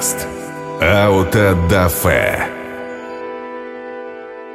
Подкаст Аутодафе.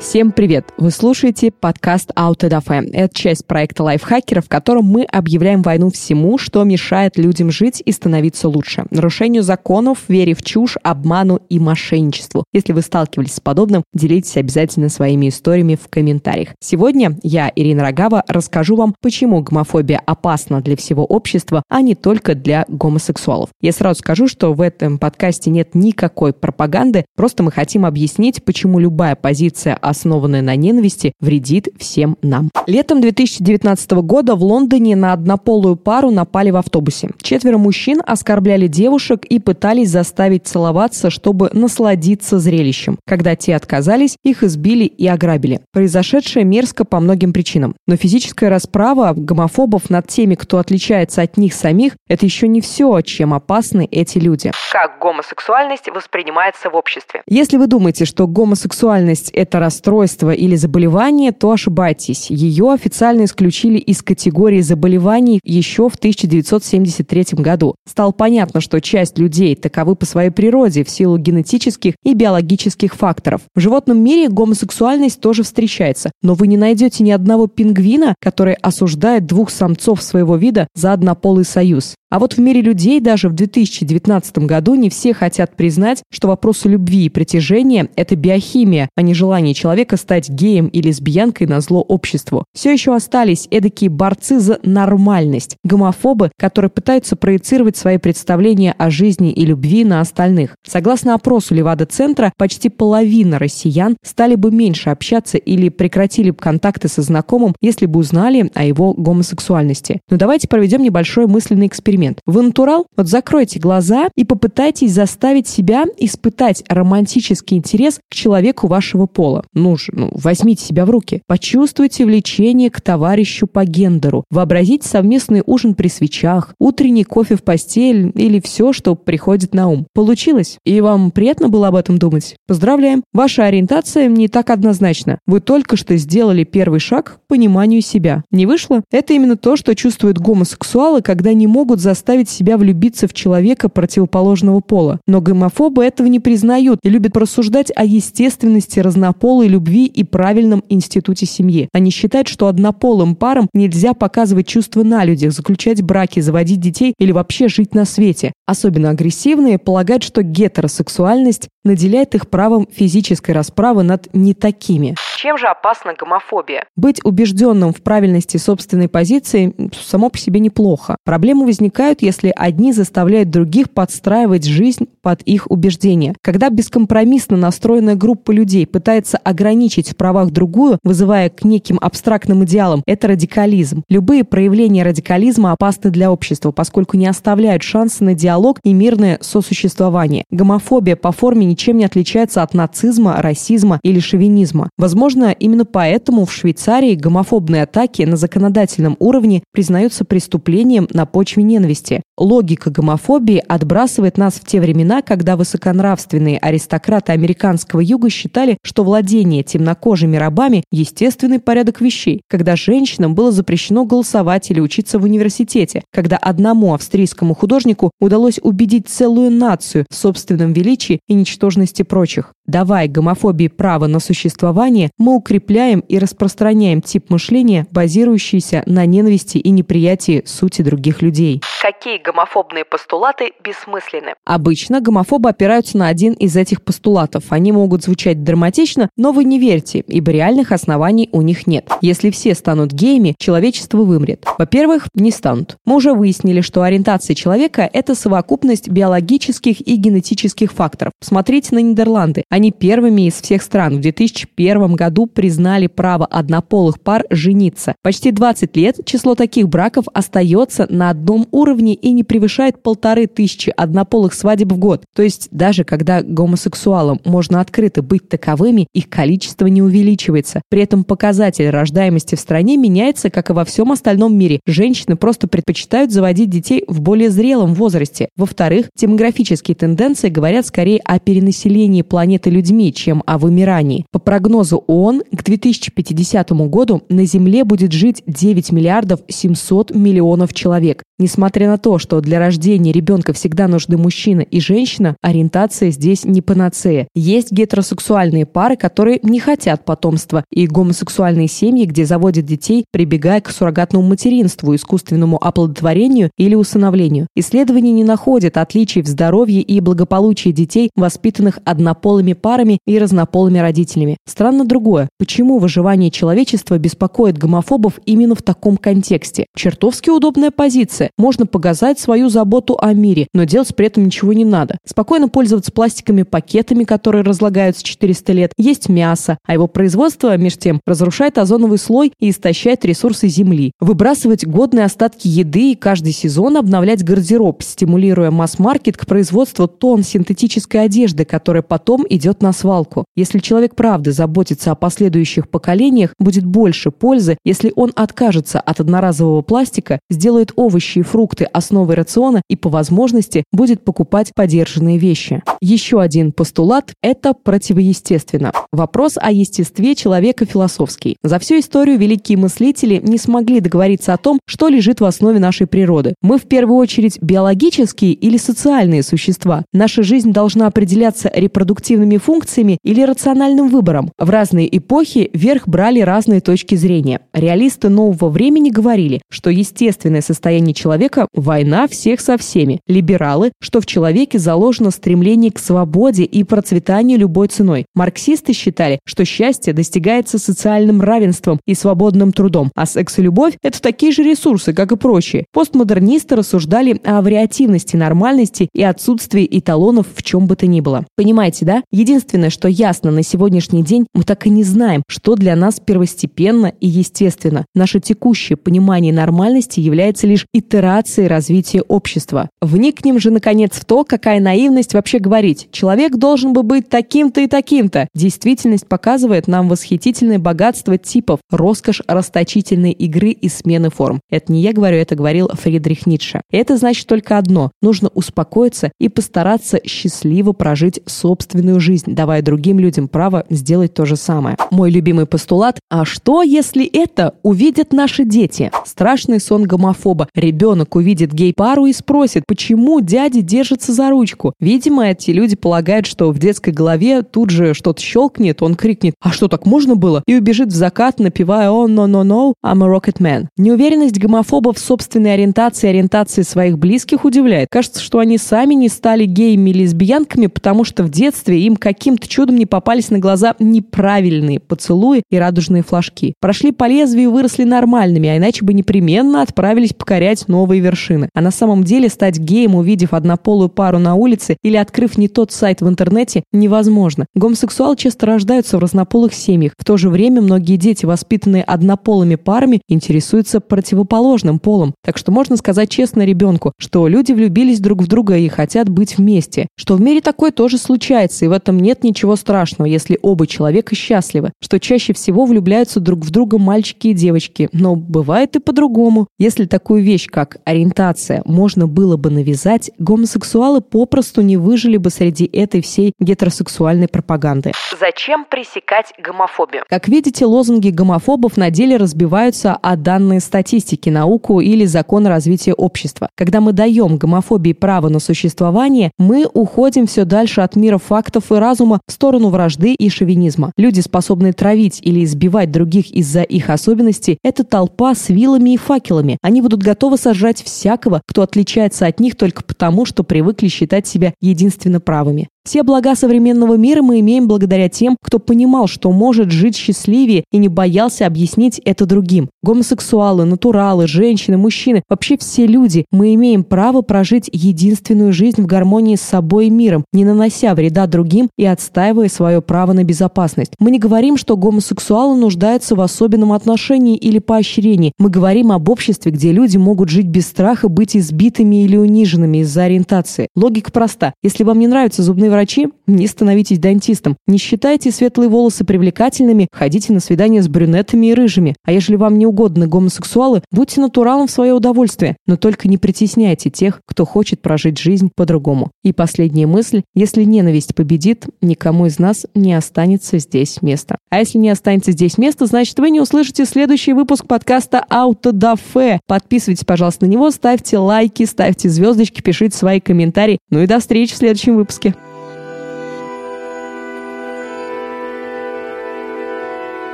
Всем привет! Вы слушаете подкаст Autodafe. Это часть проекта лайфхакера, в котором мы объявляем войну всему, что мешает людям жить и становиться лучше. Нарушению законов, вере в чушь, обману и мошенничеству. Если вы сталкивались с подобным, делитесь обязательно своими историями в комментариях. Сегодня я, Ирина Рогава, расскажу вам, почему гомофобия опасна для всего общества, а не только для гомосексуалов. Я сразу скажу, что в этом подкасте нет никакой пропаганды, просто мы хотим объяснить, почему любая позиция основанная на ненависти, вредит всем нам. Летом 2019 года в Лондоне на однополую пару напали в автобусе. Четверо мужчин оскорбляли девушек и пытались заставить целоваться, чтобы насладиться зрелищем. Когда те отказались, их избили и ограбили. Произошедшее мерзко по многим причинам. Но физическая расправа гомофобов над теми, кто отличается от них самих, это еще не все, чем опасны эти люди. Как гомосексуальность воспринимается в обществе? Если вы думаете, что гомосексуальность – это расстройство, расстройство или заболевание, то ошибаетесь. Ее официально исключили из категории заболеваний еще в 1973 году. Стало понятно, что часть людей таковы по своей природе в силу генетических и биологических факторов. В животном мире гомосексуальность тоже встречается, но вы не найдете ни одного пингвина, который осуждает двух самцов своего вида за однополый союз. А вот в мире людей даже в 2019 году не все хотят признать, что вопросы любви и притяжения – это биохимия, а не желание человека стать геем и лесбиянкой на зло обществу. Все еще остались эдакие борцы за нормальность, гомофобы, которые пытаются проецировать свои представления о жизни и любви на остальных. Согласно опросу Левада-центра, почти половина россиян стали бы меньше общаться или прекратили бы контакты со знакомым, если бы узнали о его гомосексуальности. Но давайте проведем небольшой мысленный эксперимент эксперимент. В натурал вот закройте глаза и попытайтесь заставить себя испытать романтический интерес к человеку вашего пола. Ну же, ну, возьмите себя в руки. Почувствуйте влечение к товарищу по гендеру. Вообразите совместный ужин при свечах, утренний кофе в постель или все, что приходит на ум. Получилось? И вам приятно было об этом думать? Поздравляем! Ваша ориентация не так однозначна. Вы только что сделали первый шаг к пониманию себя. Не вышло? Это именно то, что чувствуют гомосексуалы, когда не могут заставить себя влюбиться в человека противоположного пола. Но гомофобы этого не признают и любят просуждать о естественности разнополой любви и правильном институте семьи. Они считают, что однополым парам нельзя показывать чувства на людях, заключать браки, заводить детей или вообще жить на свете. Особенно агрессивные полагают, что гетеросексуальность наделяет их правом физической расправы над не такими. Чем же опасна гомофобия? Быть убежденным в правильности собственной позиции само по себе неплохо. Проблемы возникают, если одни заставляют других подстраивать жизнь под их убеждения. Когда бескомпромиссно настроенная группа людей пытается ограничить в правах другую, вызывая к неким абстрактным идеалам, это радикализм. Любые проявления радикализма опасны для общества, поскольку не оставляют шанса на диалог и мирное сосуществование. Гомофобия по форме ничем не отличается от нацизма, расизма или шовинизма. Возможно, именно поэтому в Швейцарии гомофобные атаки на законодательном уровне признаются преступлением на почве ненависти. Логика гомофобии отбрасывает нас в те времена, когда высоконравственные аристократы американского юга считали, что владение темнокожими рабами – естественный порядок вещей, когда женщинам было запрещено голосовать или учиться в университете, когда одному австрийскому художнику удалось убедить целую нацию в собственном величии и ничтожности прочих. Давая гомофобии право на существование, мы укрепляем и распространяем тип мышления, базирующийся на ненависти и неприятии сути других людей. Какие гомофобные постулаты бессмысленны? Обычно гомофобы опираются на один из этих постулатов. Они могут звучать драматично, но вы не верьте, ибо реальных оснований у них нет. Если все станут геями, человечество вымрет. Во-первых, не станут. Мы уже выяснили, что ориентация человека – это совокупность биологических и генетических факторов. Смотрите на Нидерланды. Они первыми из всех стран в 2001 году признали право однополых пар жениться. Почти 20 лет число таких браков остается на одном уровне и не превышает полторы тысячи однополых свадеб в год. То есть даже когда гомосексуалам можно открыто быть таковыми, их количество не увеличивается. При этом показатель рождаемости в стране меняется, как и во всем остальном мире. Женщины просто предпочитают заводить детей в более зрелом возрасте. Во-вторых, демографические тенденции говорят скорее о перенаселении планеты людьми, чем о вымирании. По прогнозу ООН, к 2050 году на Земле будет жить 9 миллиардов 700 миллионов человек. Несмотря на то, что для рождения ребенка всегда нужны мужчина и женщина, ориентация здесь не панацея. Есть гетеросексуальные пары, которые не хотят потомства, и гомосексуальные семьи, где заводят детей, прибегая к суррогатному материнству, искусственному оплодотворению или усыновлению. Исследования не находят отличий в здоровье и благополучии детей, воспитанных однополыми парами и разнополыми родителями. Странно другое. Почему выживание человечества беспокоит гомофобов именно в таком контексте? Чертовски удобная позиция. Можно показать свою заботу о мире, но делать при этом ничего не надо. Спокойно пользоваться пластиковыми пакетами, которые разлагаются 400 лет, есть мясо, а его производство, меж тем, разрушает озоновый слой и истощает ресурсы Земли. Выбрасывать годные остатки еды и каждый сезон обновлять гардероб, стимулируя масс-маркет к производству тонн синтетической одежды, которая потом идет на свалку. Если человек правда заботится о последующих поколениях, будет больше пользы, если он откажется от одноразового пластика, сделает овощи и фрукты основой рациона и по возможности будет покупать подержанные вещи. Еще один постулат – это противоестественно. Вопрос о естестве человека философский. За всю историю великие мыслители не смогли договориться о том, что лежит в основе нашей природы. Мы в первую очередь биологические или социальные существа. Наша жизнь должна определяться репродуктивными функциями или рациональным выбором. В разные эпохи вверх брали разные точки зрения. Реалисты нового времени говорили, что естественное состояние человека – война всех со всеми. Либералы, что в человеке заложено стремление к свободе и процветанию любой ценой. Марксисты считали, что счастье достигается социальным равенством и свободным трудом, а секс и любовь – это такие же ресурсы, как и прочие. Постмодернисты рассуждали о вариативности, нормальности и отсутствии эталонов в чем бы то ни было. Понимаете, да? Единственное, что ясно на сегодняшний день, мы так и не знаем, что для нас первостепенно и естественно. Наше текущее понимание нормальности является лишь итерацией развития общества. Вникнем же, наконец, в то, какая наивность вообще говорить. Человек должен бы быть таким-то и таким-то. Действительность показывает нам восхитительное богатство типов, роскошь расточительной игры и смены форм. Это не я говорю, это говорил Фридрих Ницше. Это значит только одно. Нужно успокоиться и постараться счастливо прожить собственную жизнь, давая другим людям право сделать то же самое. Мой любимый постулат – а что, если это увидят наши дети? Страшный сон гомофоба. Ребенок увидит гей-пару и спросит, почему дяди держатся за ручку. Видимо, эти люди полагают, что в детской голове тут же что-то щелкнет, он крикнет «А что, так можно было?» и убежит в закат, напевая «Oh, no, no, no, I'm a rocket man». Неуверенность гомофобов в собственной ориентации ориентации своих близких удивляет. Кажется, что они сами не стали геями или лесбиянками, потому что в детстве им каким-то чудом не попались на глаза неправильные поцелуи и радужные флажки. Прошли по лезвию и выросли нормальными, а иначе бы непременно отправились покорять новые вершины. А на самом деле стать геем, увидев однополую пару на улице или открыв не тот сайт в интернете, невозможно. Гомосексуалы часто рождаются в разнополых семьях. В то же время многие дети, воспитанные однополыми парами, интересуются противоположным полом. Так что можно сказать честно ребенку, что люди влюбились друг в друга и хотят быть вместе. Что в мире такое тоже случается, и в этом нет ничего страшного, если оба человека счастливы. Что чаще всего влюбляются друг в друга мальчики и девочки. Но бывает и по-другому. Если такую вещь, как ориентация, можно было бы навязать, гомосексуалы попросту не выжили бы среди этой всей гетеросексуальной пропаганды. Зачем пресекать гомофобию? Как видите, лозунги гомофобов на деле разбиваются о данные статистики, науку или закон развития общества. Когда мы даем гомофобии право на существование, мы уходим все дальше от мира фактов и разума в сторону вражды и шовинизма. Люди, способные травить или избивать других из-за их особенностей, это толпа с вилами и факелами. Они будут готовы сожрать всякого, кто отличается от них только потому, что привыкли считать себя единственно правыми. Все блага современного мира мы имеем благодаря тем, кто понимал, что может жить счастливее и не боялся объяснить это другим. Гомосексуалы, натуралы, женщины, мужчины, вообще все люди, мы имеем право прожить единственную жизнь в гармонии с собой и миром, не нанося вреда другим и отстаивая свое право на безопасность. Мы не говорим, что гомосексуалы нуждаются в особенном отношении или поощрении. Мы говорим об обществе, где люди могут жить без страха быть избитыми или униженными из-за ориентации. Логика проста. Если вам не нравятся зубные врачи, не становитесь дантистом. Не считайте светлые волосы привлекательными, ходите на свидания с брюнетами и рыжими. А если вам не угодны гомосексуалы, будьте натуралом в свое удовольствие, но только не притесняйте тех, кто хочет прожить жизнь по-другому. И последняя мысль. Если ненависть победит, никому из нас не останется здесь места. А если не останется здесь места, значит вы не услышите следующий выпуск подкаста «Аутодафе». Подписывайтесь, пожалуйста, на него, ставьте лайки, ставьте звездочки, пишите свои комментарии. Ну и до встречи в следующем выпуске.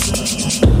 Música